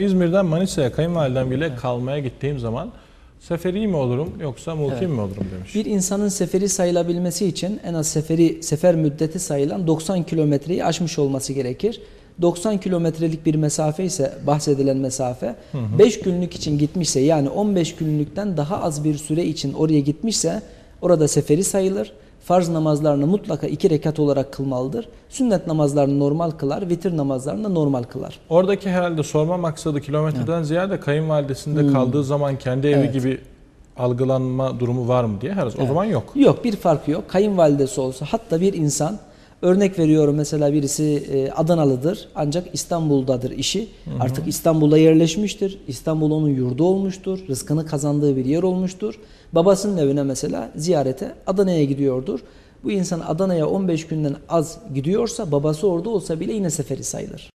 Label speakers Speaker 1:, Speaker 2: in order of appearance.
Speaker 1: İzmir'den Manisa'ya kayınvalidemle kalmaya gittiğim zaman seferi mi olurum yoksa mukim
Speaker 2: Evet.
Speaker 1: mi olurum demiş.
Speaker 2: Bir insanın seferi sayılabilmesi için en az seferi sefer müddeti sayılan 90 kilometreyi aşmış olması gerekir. 90 kilometrelik bir mesafe ise bahsedilen mesafe 5 günlük için gitmişse yani 15 günlükten daha az bir süre için oraya gitmişse orada seferi sayılır. Farz namazlarını mutlaka iki rekat olarak kılmalıdır. Sünnet namazlarını normal kılar, vitir namazlarını da normal kılar.
Speaker 1: Oradaki herhalde sorma maksadı kilometreden ziyade kayınvalidesinde kaldığı zaman kendi evi
Speaker 2: Hmm. Evet.
Speaker 1: gibi algılanma durumu var mı diye her o zaman yok.
Speaker 2: Yok bir fark yok. Kayınvalidesi olsa hatta bir insan örnek veriyorum mesela birisi e, Adanalıdır ancak İstanbul'dadır işi. Artık İstanbul'a yerleşmiştir. İstanbul onun yurdu olmuştur. Rızkını kazandığı bir yer olmuştur. Babasının evine mesela ziyarete Adana'ya gidiyordur. Bu insan Adana'ya 15 günden az gidiyorsa babası orada olsa bile yine seferi sayılır.